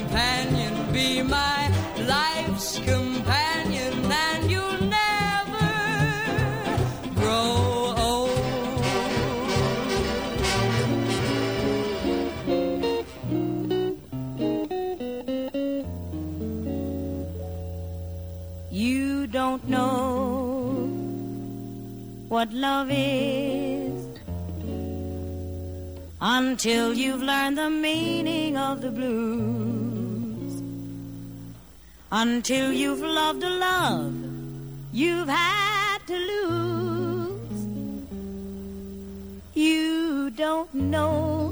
companion. Be my life's companion and you'll never grow old. You don't know what love is until you've learned the meaning of the blues. Until you've loved a love you've had to lose. You don't know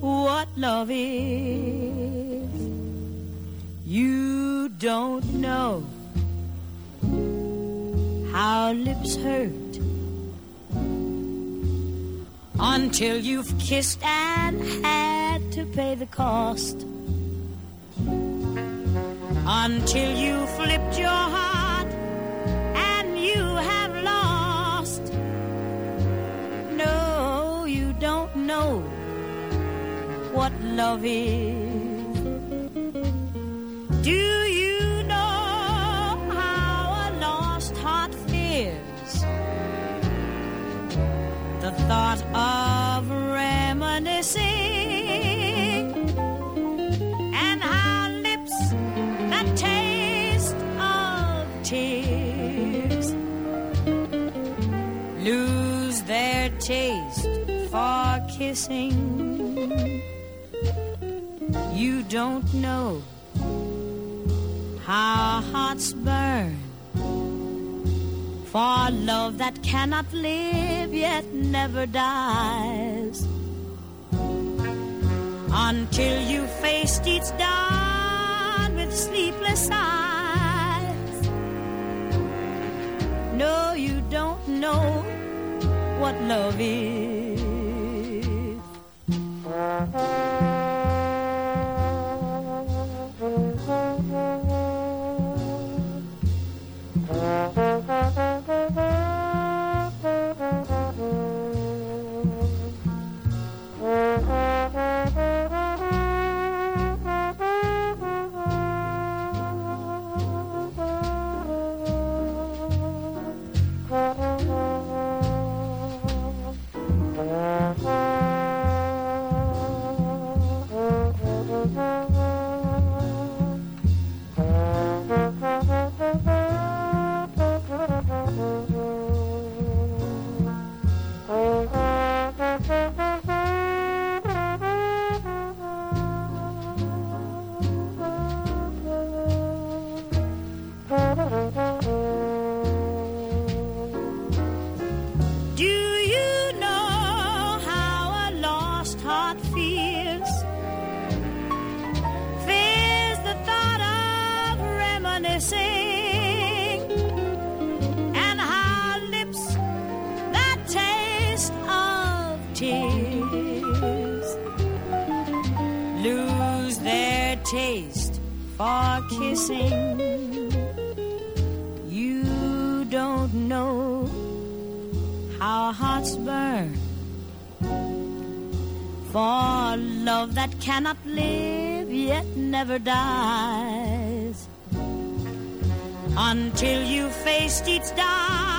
what love is. You don't know how lips hurt until you've kissed and had to pay the cost. Until you flipped your heart and you have lost. No, you don't know what love is. Do you know how a lost heart fears? The thought of reminiscing kissing. You don't know how hearts burn for love that cannot live yet never dies until you faced each dawn with sleepless eyes. No, you don't know what love is. never dies until you faced each die.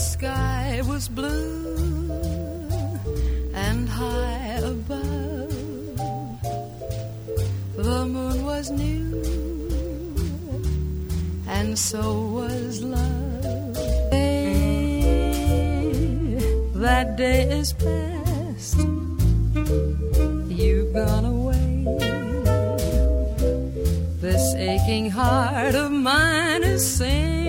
sky was blue and high above. The moon was new, and so was love. Hey, that day is past. You've gone away. This aching heart of mine is singing.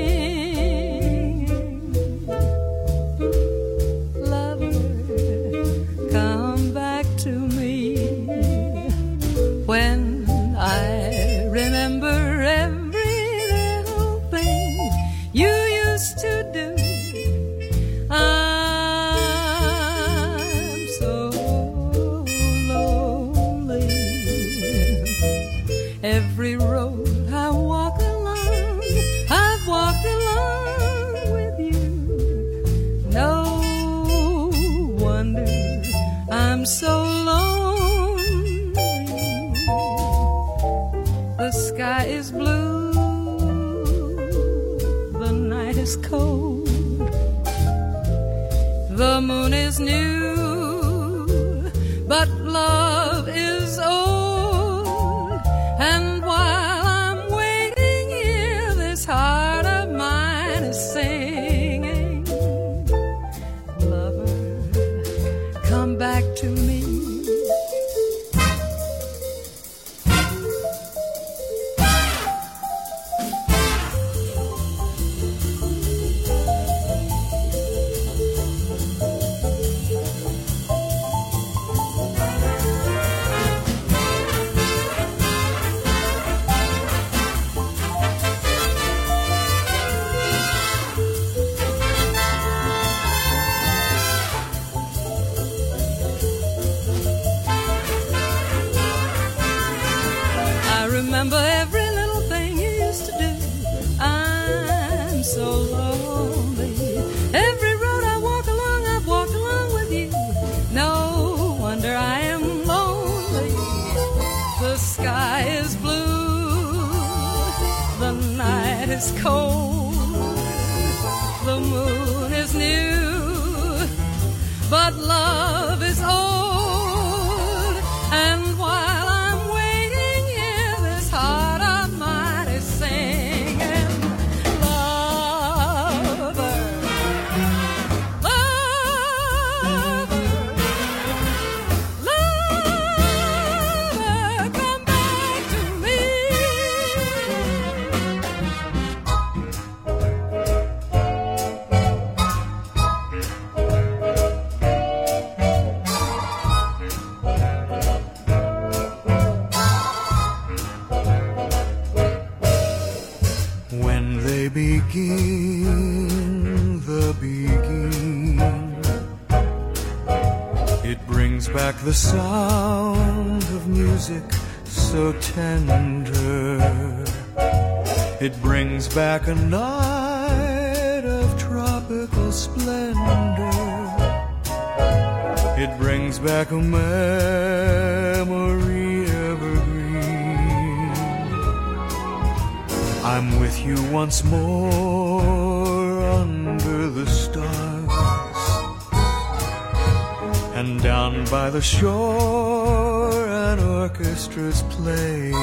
the shore an orchestra's playing.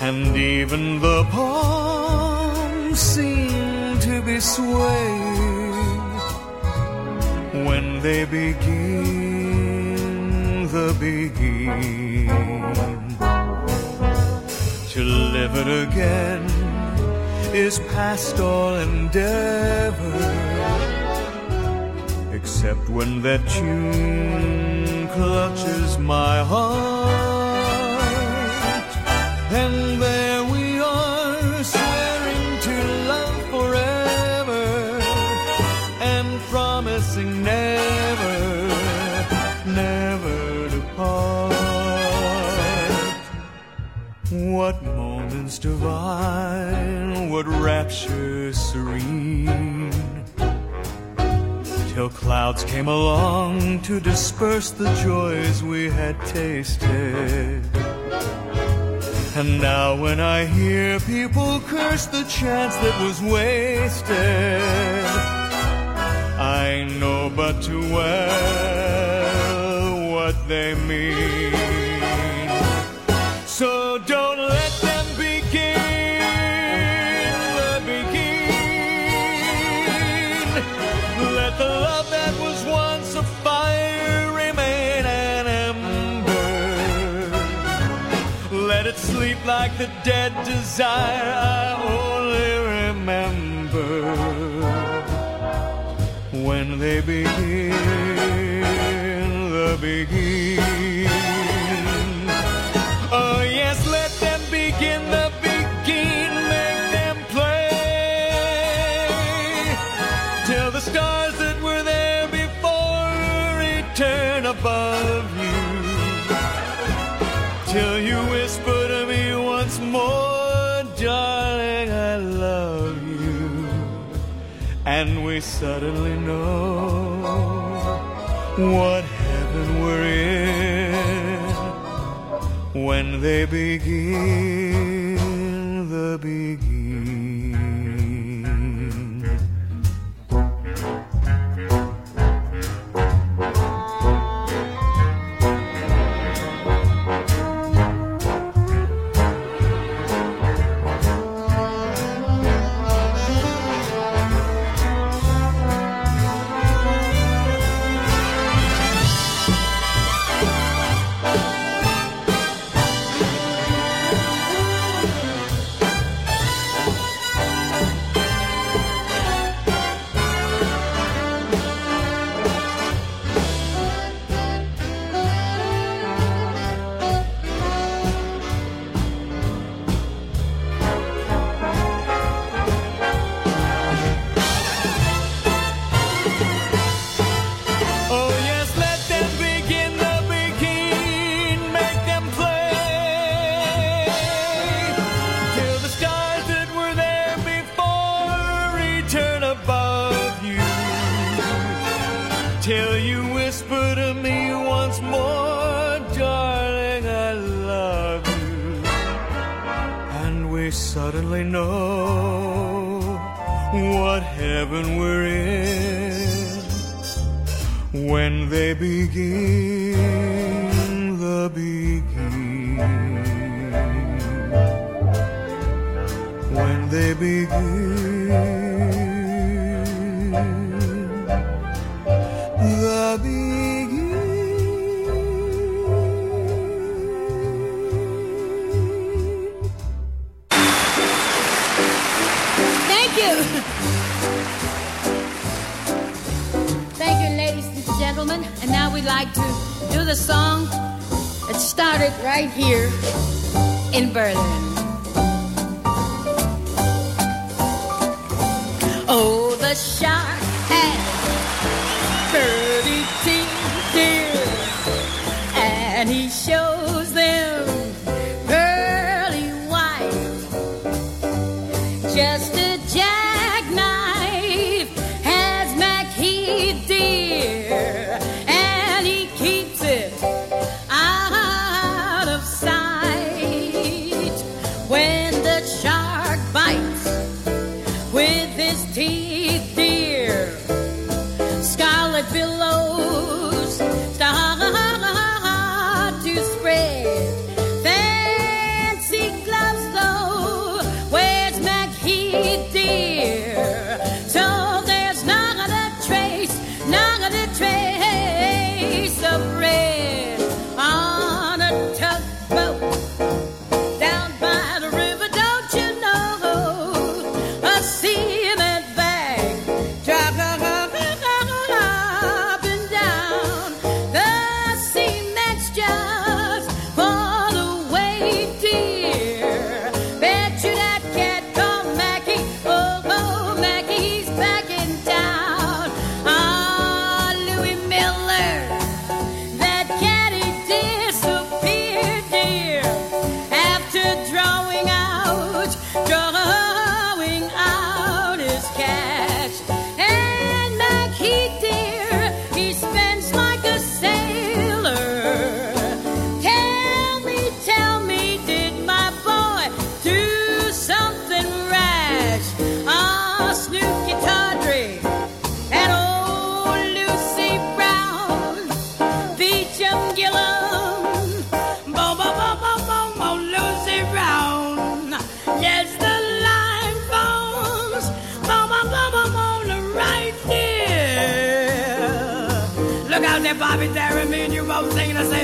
And even the palms seem to be swaying. When they begin the Beguine to live it again is past all endeavor except when that tune clutches my heart. And there we are, swearing to love forever and promising never, never to part. What moments divine, what rapture serene Clouds came along to disperse the joys we had tasted. And now when I hear people curse the chance that was wasted, I know but too well what they mean. like the dead desire I only remember when they begin the Beguine. Oh yes, let them begin the suddenly know what heaven we're in when they begin the beginning. Oh, the shout.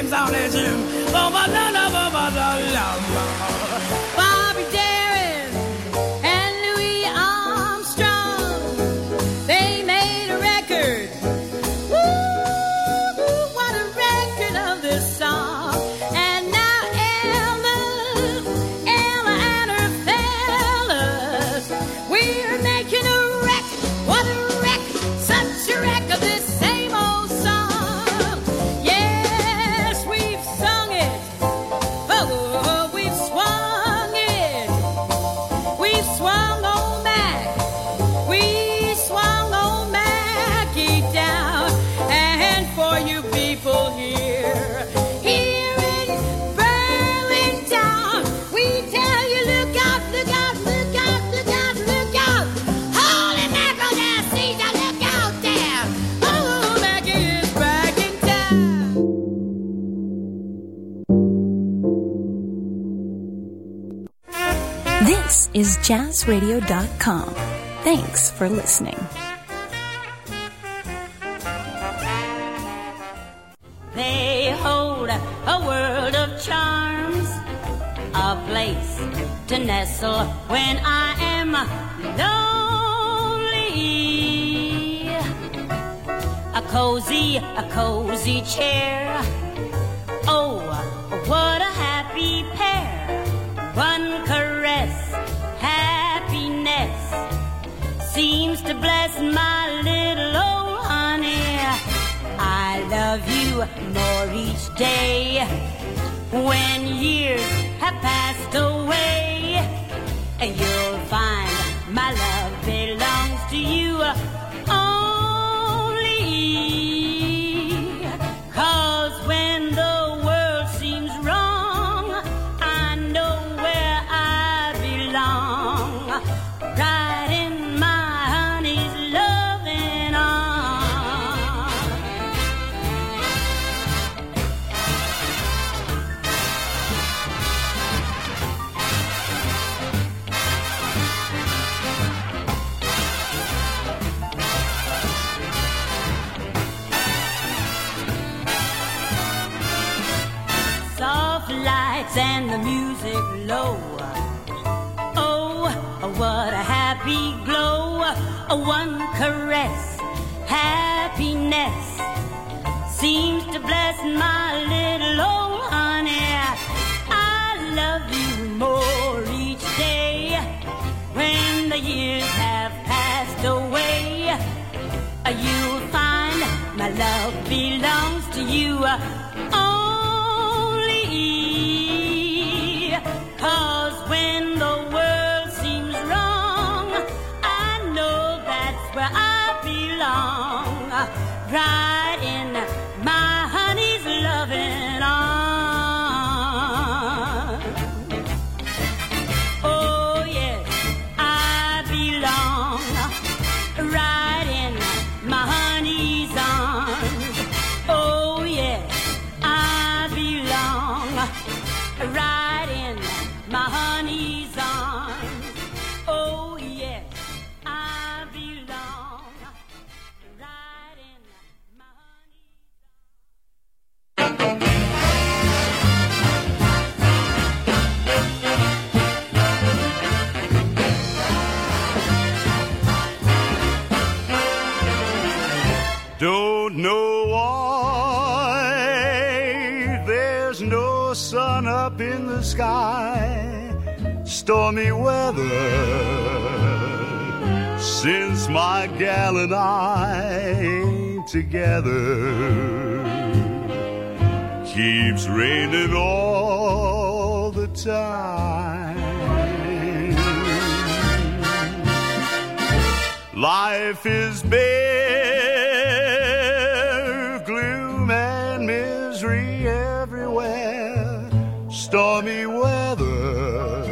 things on his you. Oh, my love, oh, my love. jazzradio.com. Thanks for listening. They hold a world of charms, a place to nestle when I am lonely. A cozy, a cozy chair to bless my little old honey. I love you more each day when years have passed away. keeps raining all the time. Life is bare, gloom and misery everywhere, stormy weather.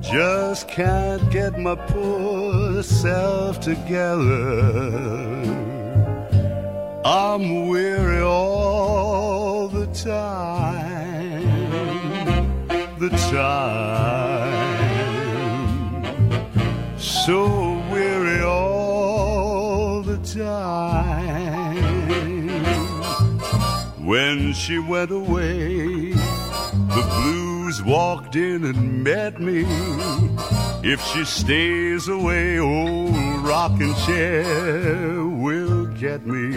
Just can't get my poor self together. I'm weary all time, the time. So weary all the time. When she went away, the blues walked in and met me. If she stays away, old rocking chair will get me.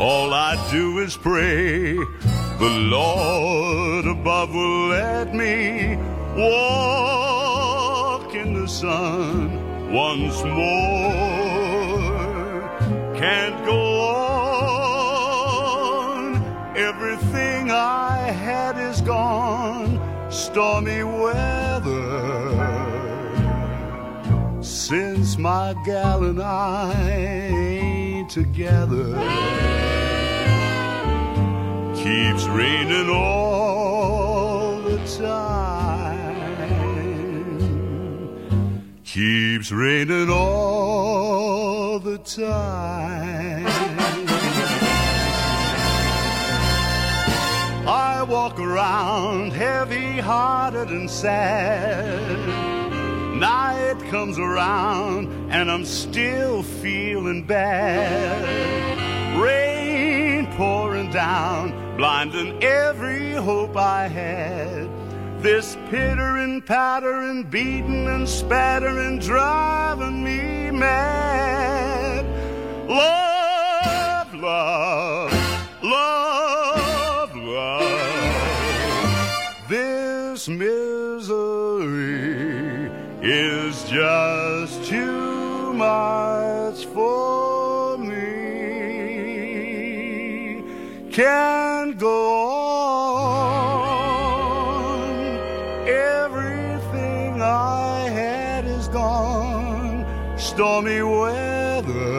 All I do is pray the Lord above will let me walk in the sun once more. Can't go on. Everything I had is gone. Stormy weather. Since my gal and I ain't together. Keeps raining all the time. Keeps raining all the time. I walk around heavy hearted and sad. Night comes around and I'm still feeling bad. Rain pouring down, blinding every hope I had. This pittering, pattering, beating and spattering, driving me mad. Love, love, love, love. This misery is just too much for me. Can't go on. Everything I had is gone. Stormy weather.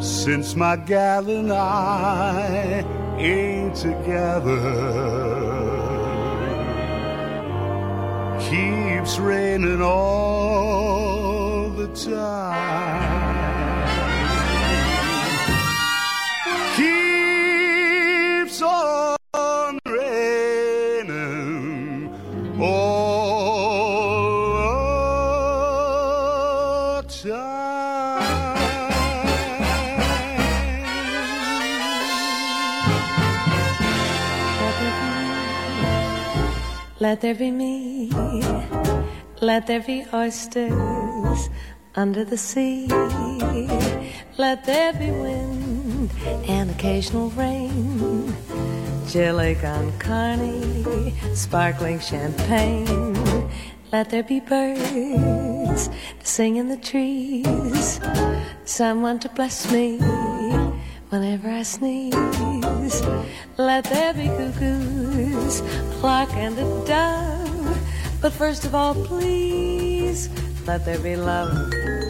Since my gal and I ain't together keeps raining all the time. Let there be me. Let there be oysters under the sea. Let there be wind and occasional rain. Chili con carne, sparkling champagne. Let there be birds to sing in the trees. Someone to bless me whenever I sneeze. Let there be cuckoos, clock and a dove. But first of all, please, let there be love.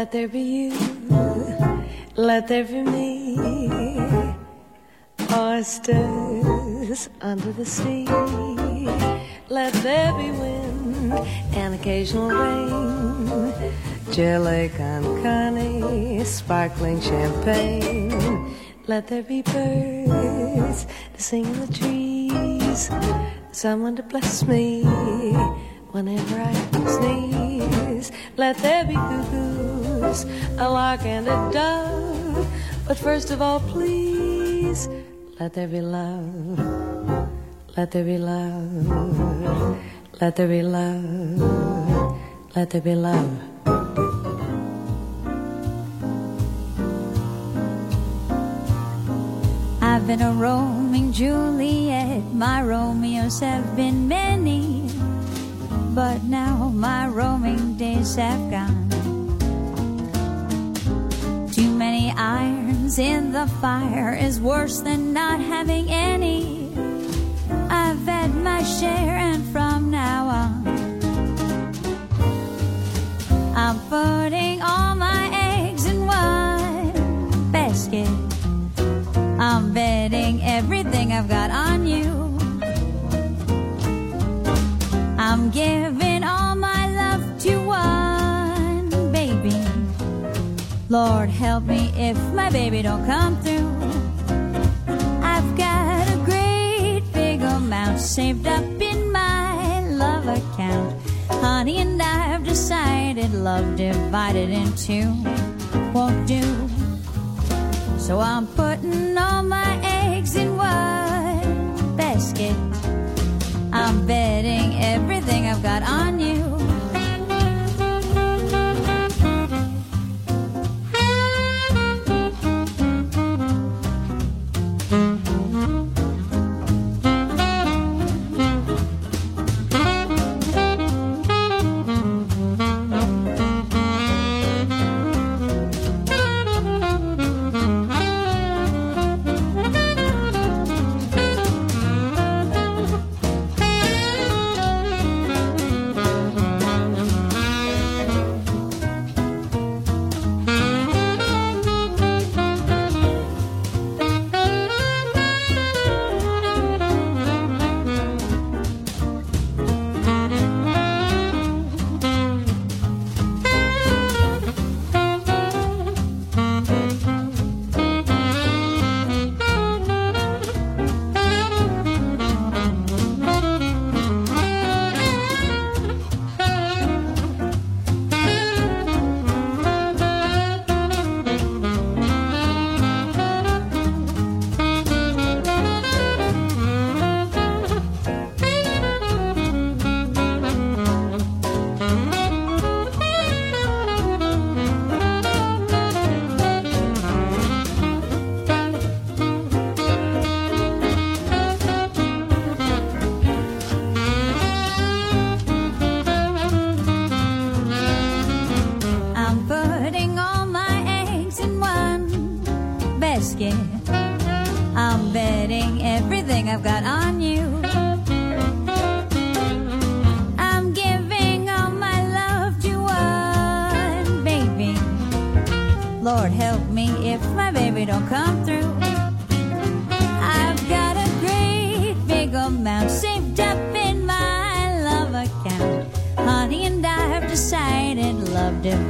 Let there be you, let there be me. Oysters under the sea. Let there be wind and occasional rain. Chili con carne, sparkling champagne. Let there be birds to sing in the trees. Someone to bless me whenever I sneeze. Let there be a lark and a dove. But first of all, please, let there be love. Let there be love. Let there be love. Let there be love. I've been a roaming Juliet. My Romeos have been many, but now my roaming days have gone. Too many irons in the fire is worse than not having any. I've had my share, and from now on, I'm putting all my eggs in one basket. I'm betting everything I've got on you. I'm giving. Lord help me if my baby don't come through. I've got a great big amount saved up in my love account. Honey and I've decided love divided in two won't do. So I'm putting all my eggs in one basket. I'm betting everything I've got on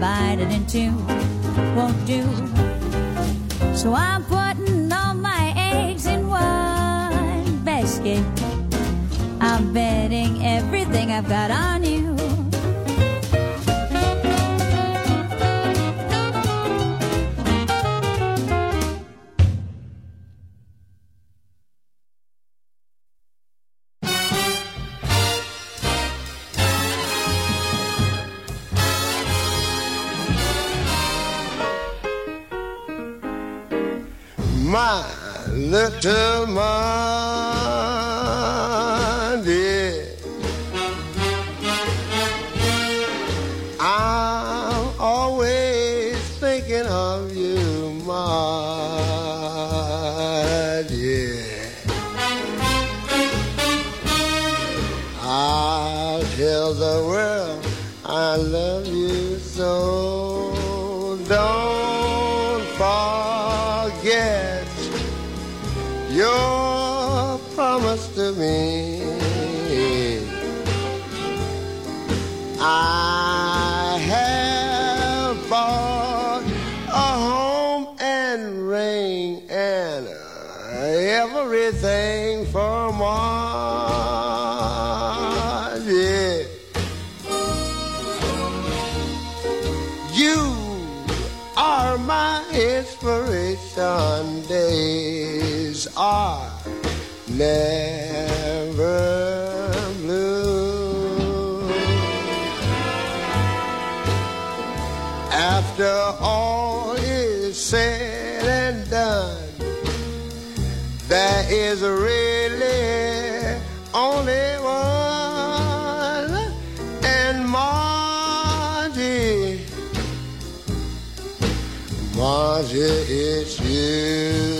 divided in two won't do. So I'm putting all my eggs in one basket. I'm betting everything I've got on Margie, it's you.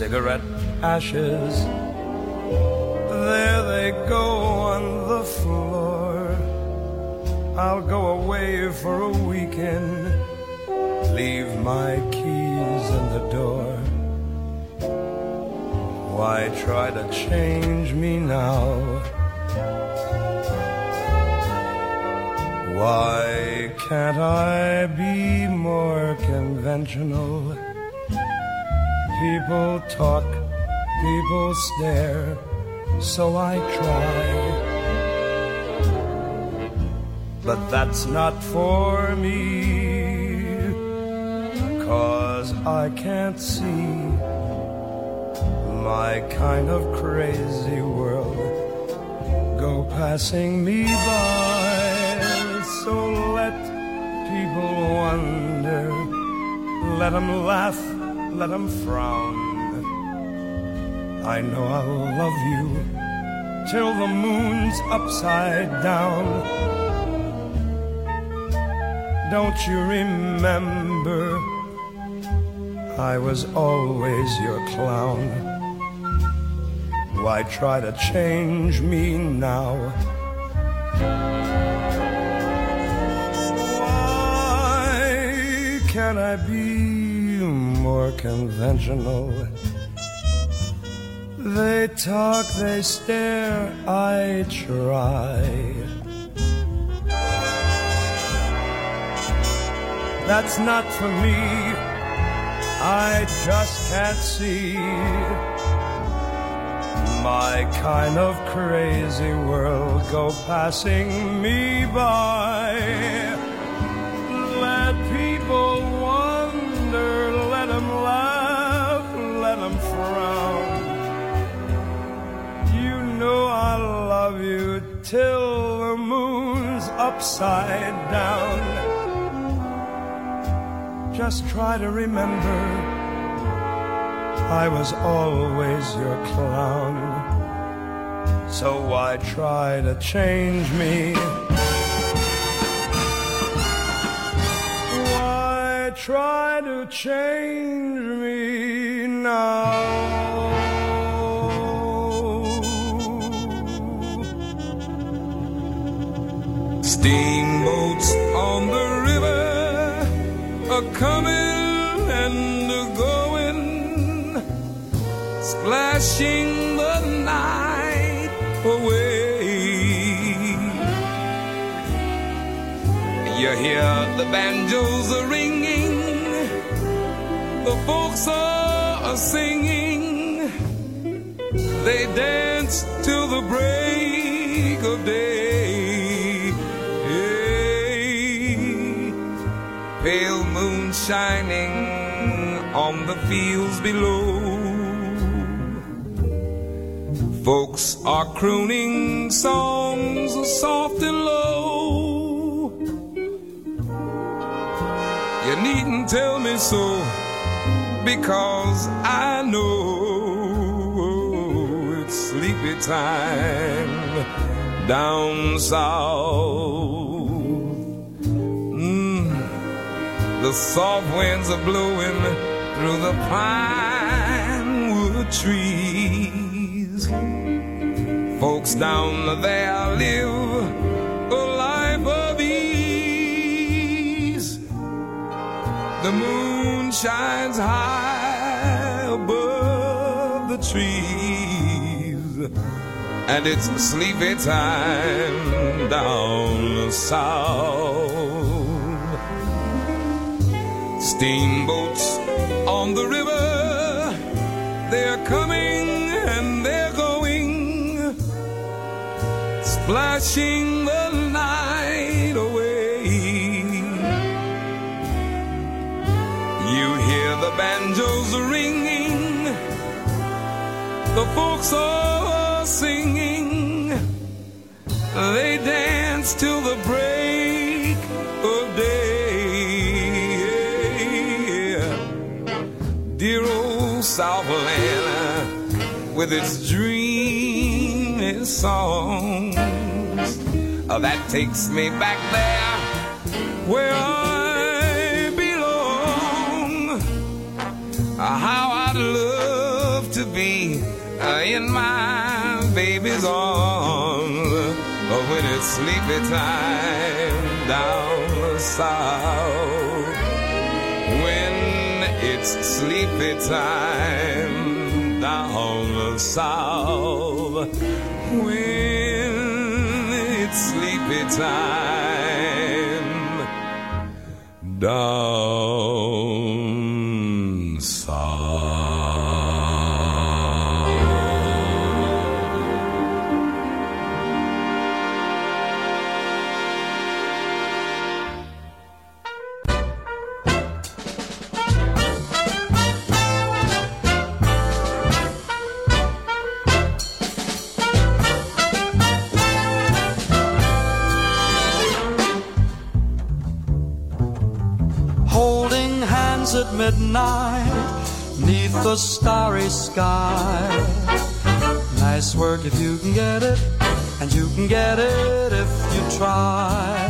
Cigarette ashes. There they go on the floor. I'll go away for a weekend. Leave my keys in the door. Why try to change me now? Why can't I be more conventional? People talk, people stare, so I try. But that's not for me, cause I can't see my kind of crazy world go passing me by. So let people wonder, let them laugh, let them frown. I know I'll love you till the moon's upside down. Don't you remember? I was always your clown. Why try to change me now? Why can't I be conventional? They talk, they stare, I try. That's not for me. I just can't see my kind of crazy world go passing me by. Till the moon's upside down. Just try to remember I was always your clown. So why try to change me? Why try to change me now? Steamboats on the river are coming and a going, splashing the night away. You hear the banjos are ringing, the folks are singing, they dance till the break of day. Shining on the fields below. Folks are crooning songs soft and low. You needn't tell me so, because I know it's sleepy time down south. The soft winds are blowing through the pine wood trees. Folks down there live a life of ease. The moon shines high above the trees. And it's sleepy time down south. Steamboats on the river, they're coming and they're going, splashing the night away. You hear the banjos ringing, the folks are singing, they dance till the break with its dreamy songs uh, that takes me back there where I belong. Uh, how I'd love to be uh, in my baby's arms uh, when it's sleepy time down south. When it's sleepy time down south. When it's sleepy time down at midnight neath the starry sky. Nice work if you can get it, and you can get it if you try.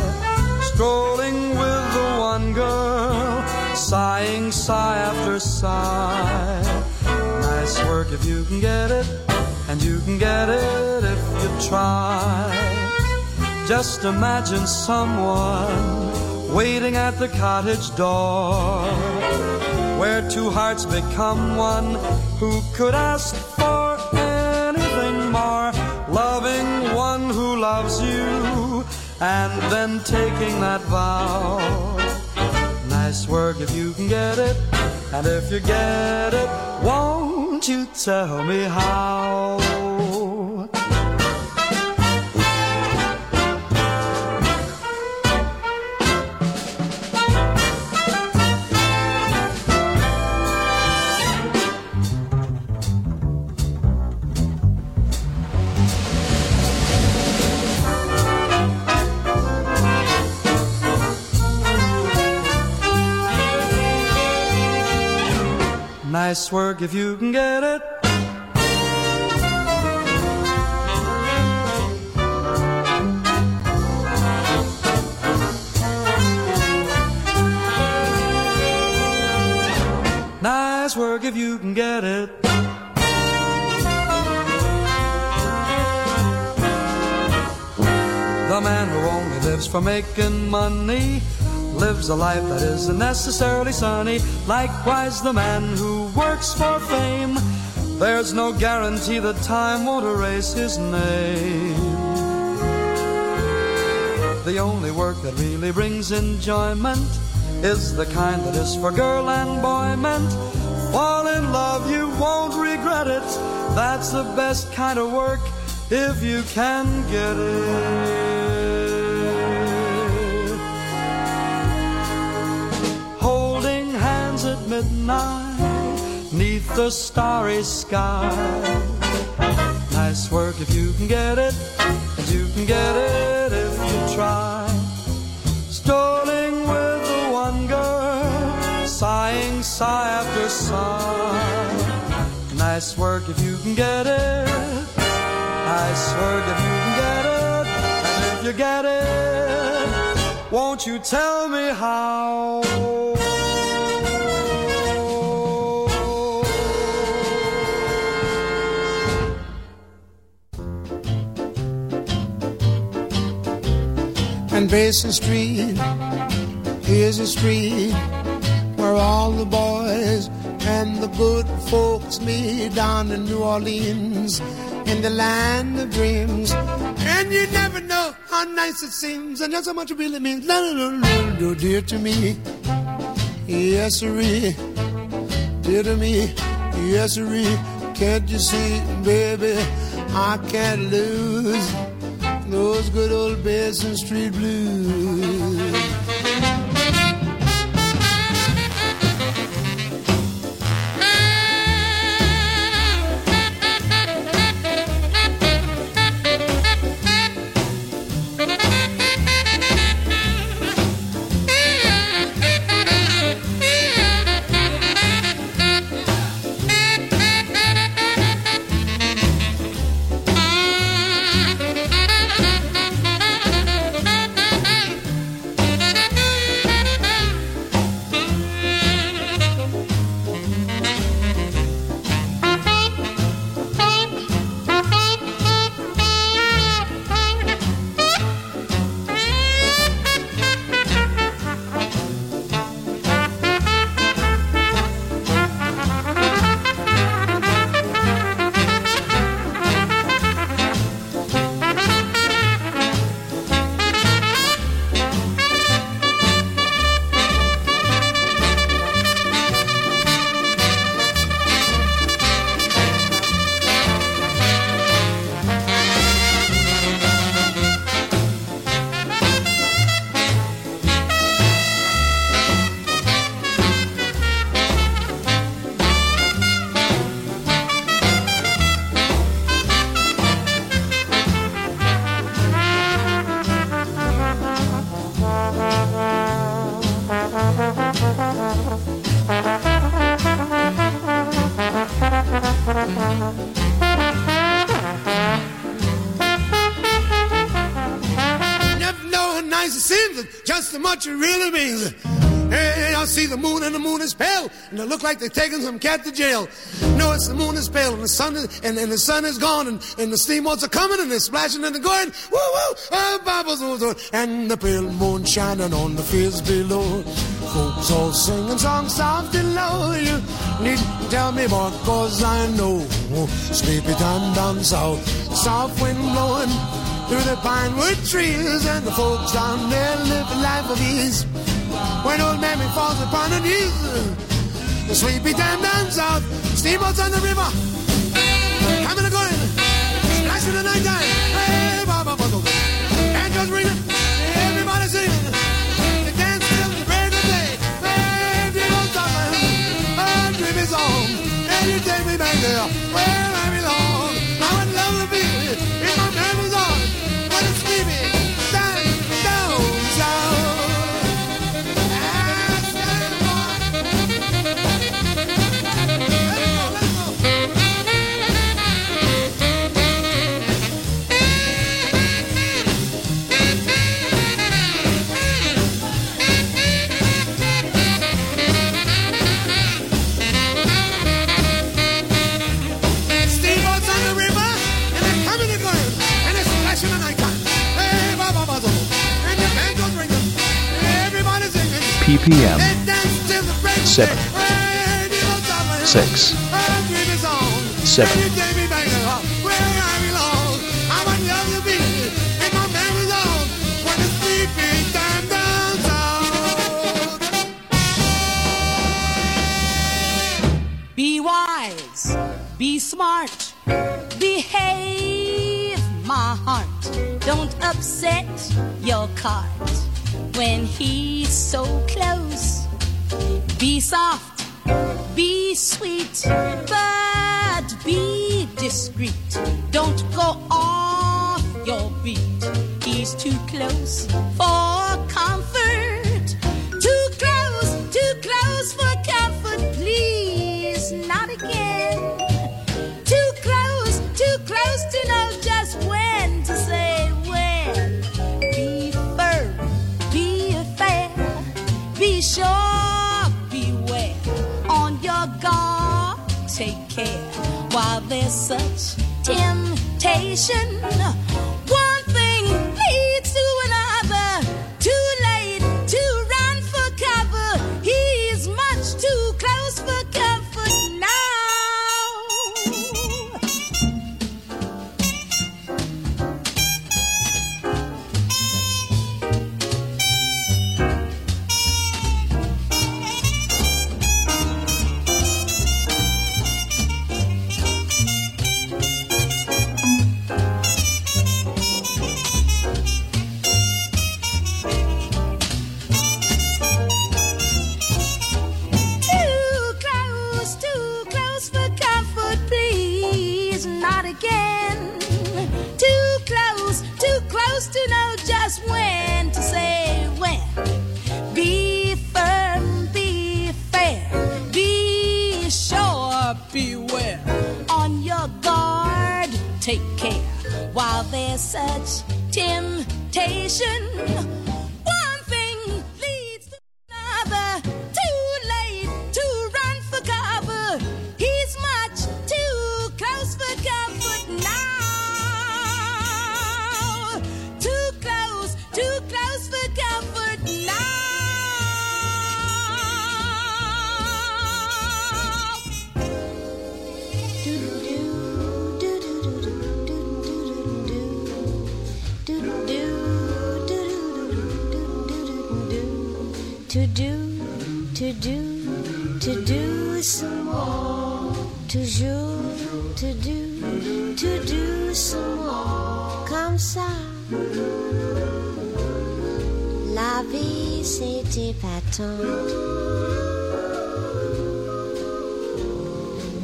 Strolling with the one girl, sighing sigh after sigh. Nice work if you can get it, and you can get it if you try. Just imagine someone waiting at the cottage door where two hearts become one. Who could ask for anything more? Loving one who loves you and then taking that vow. Nice work if you can get it, and if you get it, won't you tell me how? Nice work if you can get it. Nice work if you can get it. The man who only lives for making money lives a life that isn't necessarily sunny. Likewise, the man who works for fame, there's no guarantee that time won't erase his name. The only work that really brings enjoyment is the kind that is for girl and boy meant. Fall in love, you won't regret it. That's the best kind of work if you can get it. Holding hands at midnight, neath the starry sky. Nice work if you can get it, and you can get it if you try. Strolling with the one girl, sighing sigh after sigh. Nice work if you can get it. Nice work if you can get it. And if you get it, won't you tell me how? Basin Street is a street where all the boys and the good folks meet down in New Orleans in the land of dreams. And you never know how nice it seems, and that's how much it really means. No, no, no, no, no, dear to me. Yes, sirree. Dear to me. Yes, sirree. Can't you see, baby? I can't lose those good old Basin Street blues. Look like they're taking some cat to jail. No, it's the moon is pale, and the sun is, and, and the sun is gone, and, and the steamboats are coming, and they're splashing in the garden. woo woo, bubbles, woo, woo, and the pale moon shining on the fields below. Folks all singing songs soft and low. You need to tell me more, cause I know. Sleepy time down south, soft wind blowing through the pine wood trees, and the folks down there live a life of ease. When old mammy falls upon her knees, the sleepy time down south, steamboats on the river, coming and going, splashing the night time. Hey, Baba Bubble, and just ringing, everybody singing. They dance till the break of day. Hey, steamboats on the oh, dream is on, and you take me back there. Where down south. Be wise, be smart, behave, my heart. Don't upset your cart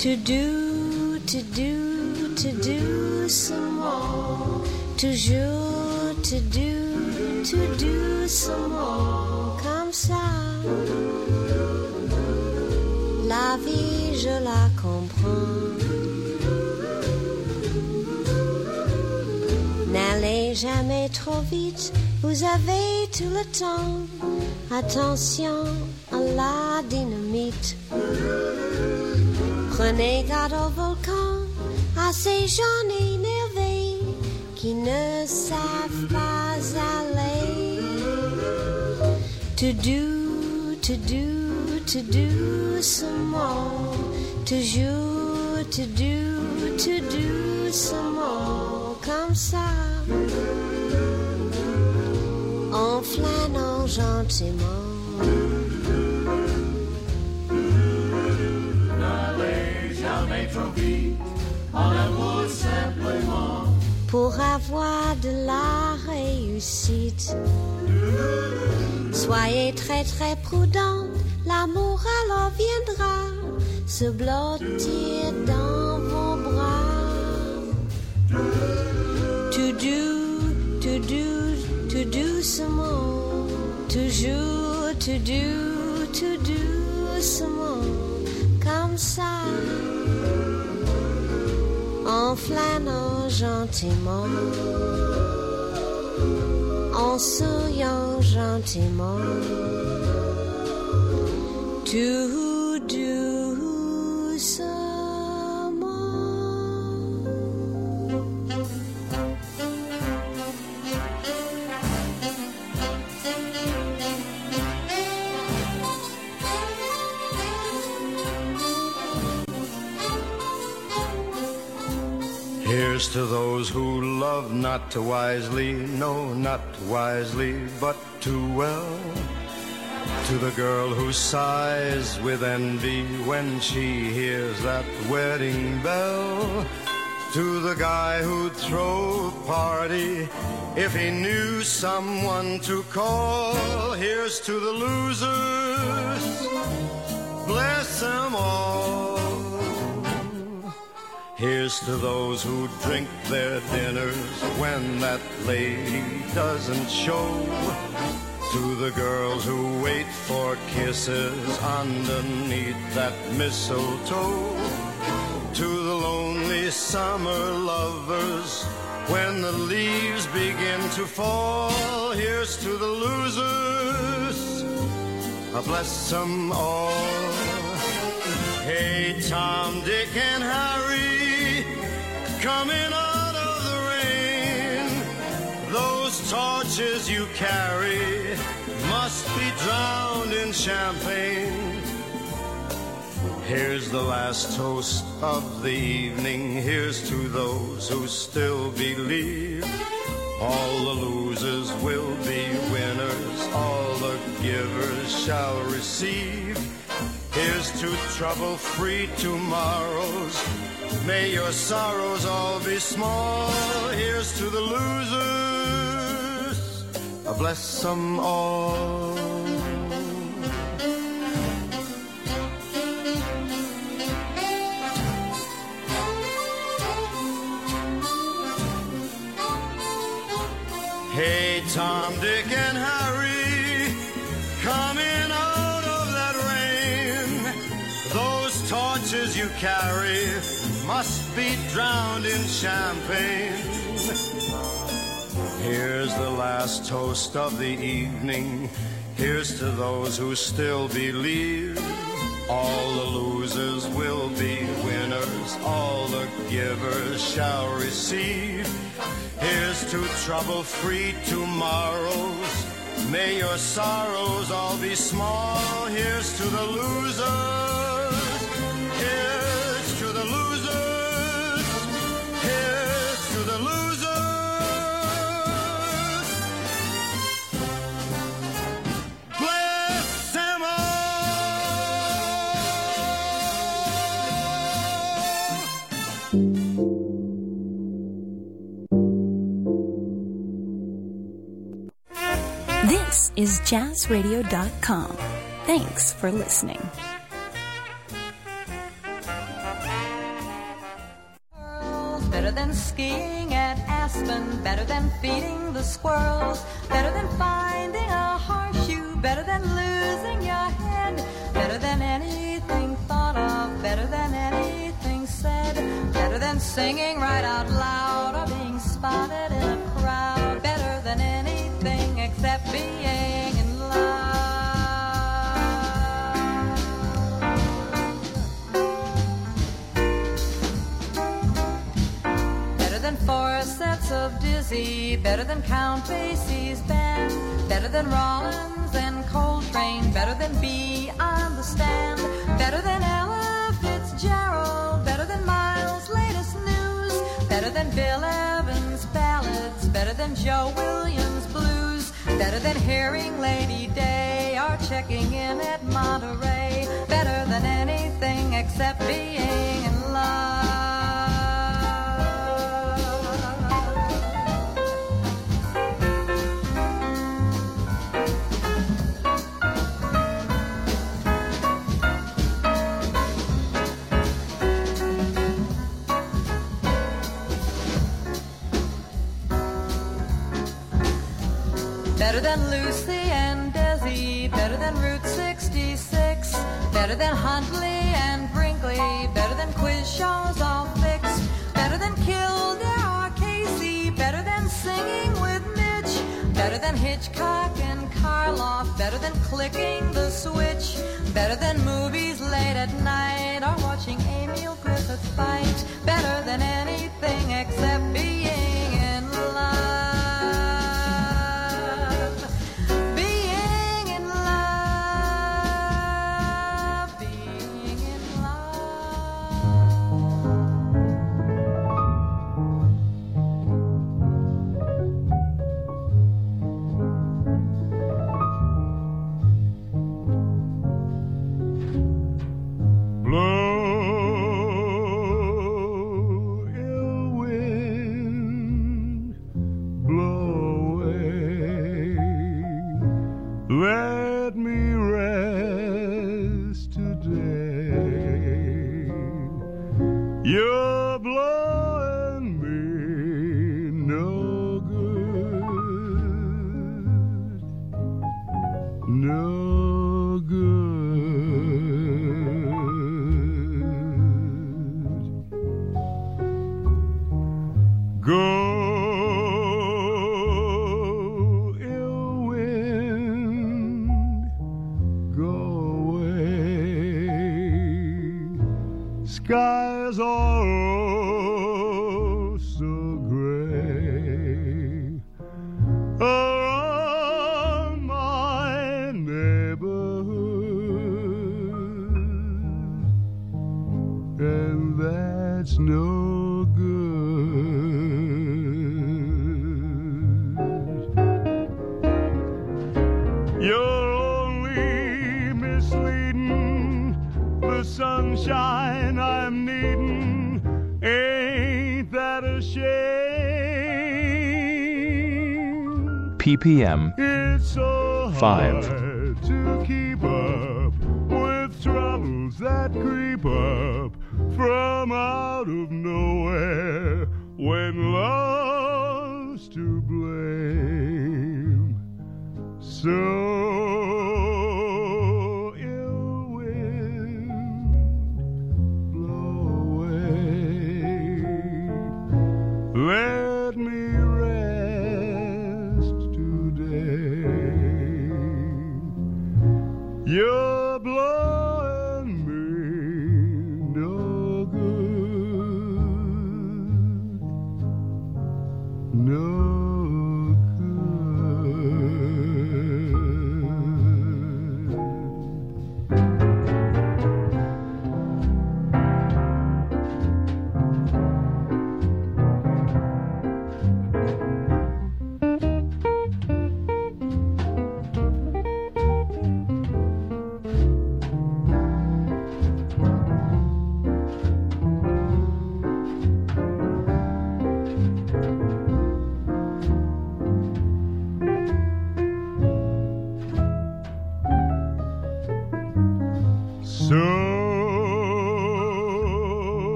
To do, to do, to do some more. Toujours, to do, to do some more. Comme ça. La vie, je la comprends. N'allez jamais trop vite Vous avez tout le temps. Attention à la dynamite. Prenez garde au volcan, à ces gens énervés qui ne savent pas aller. To do, to do, to do more. Toujours, to do, to do some more. Comme ça en flânant gentiment. N'allez jamais trop vite, en amour simplement. Pour avoir de la réussite, soyez très très prudent, l'amour alors viendra. Se blottir dans vos bras. To do, to do, to do some more, toujours to do, to do some more, comme ça, en flânant gentiment, en souriant gentiment, to to those who love not wisely, no, not wisely, but too well. To the girl who sighs with envy when she hears that wedding bell. To the guy who'd throw a party if he knew someone to call. Here's to the losers, bless them all. Here's to those who drink their dinners when that lady doesn't show. To the girls who wait for kisses underneath that mistletoe. To the lonely summer lovers when the leaves begin to fall. Here's to the losers, I bless them all. Hey, Tom, Dick, and Harry, coming out of the rain. Those torches you carry must be drowned in champagne. Here's the last toast of the evening. Here's to those who still believe. All the losers will be winners. All the givers shall receive. Here's to trouble-free tomorrows. May your sorrows all be small. Here's to the losers. I bless them all. Hey, Tom, Dick, and Harry, Torches you carry must be drowned in champagne. Here's the last toast of the evening. Here's to those who still believe. All the losers will be winners. All the givers shall receive. Here's to trouble-free tomorrows. May your sorrows all be small. Here's to the losers. Is jazzradio.com. Thanks for listening. Better than skiing at Aspen, better than feeding the squirrels, better than finding a horseshoe, better than losing your head, better than anything thought of, better than anything said, better than singing right out loud or being spotted in a crowd, better than anything except being better than Count Basie's band, better than Rollins and Coltrane, better than B on the stand, better than Ella Fitzgerald, better than Miles' latest news, better than Bill Evans' ballads, better than Joe Williams' blues, better than hearing Lady Day. Or checking in at Monterey, better than anything except being in love. Better than Lucy and Desi, better than Route 66, better than Huntley and Brinkley, better than quiz shows all fixed, better than Kildare or Casey, better than singing with Mitch, better than Hitchcock and Karloff, better than clicking the switch, better than movies late at night or watching Emile Griffith p.m. 5.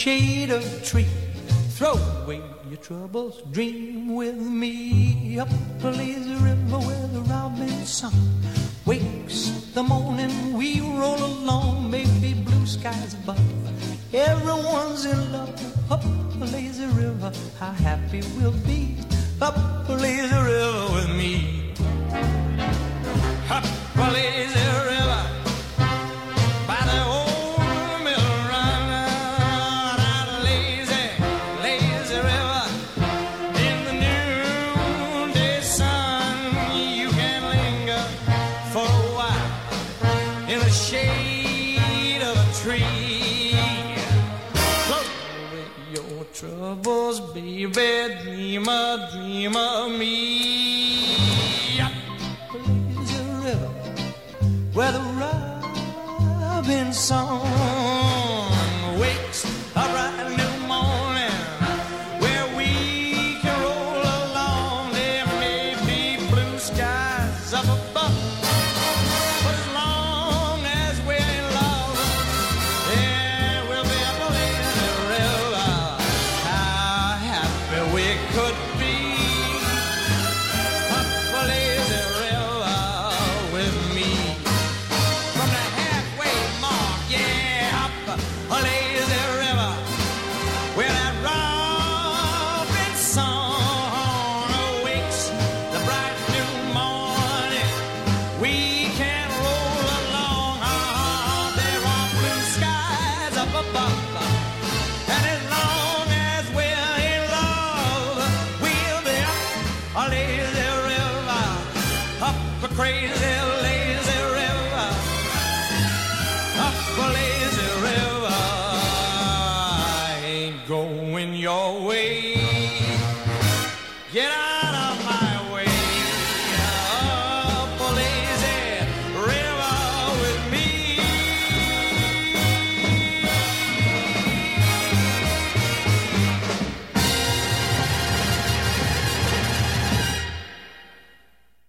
shade of tree. Throw away your troubles, dream with me. Up the lazy river where the robin song wakes the morning. We roll along, maybe blue skies above. Everyone's in love. Up the lazy river, how happy we'll be. Up the lazy river.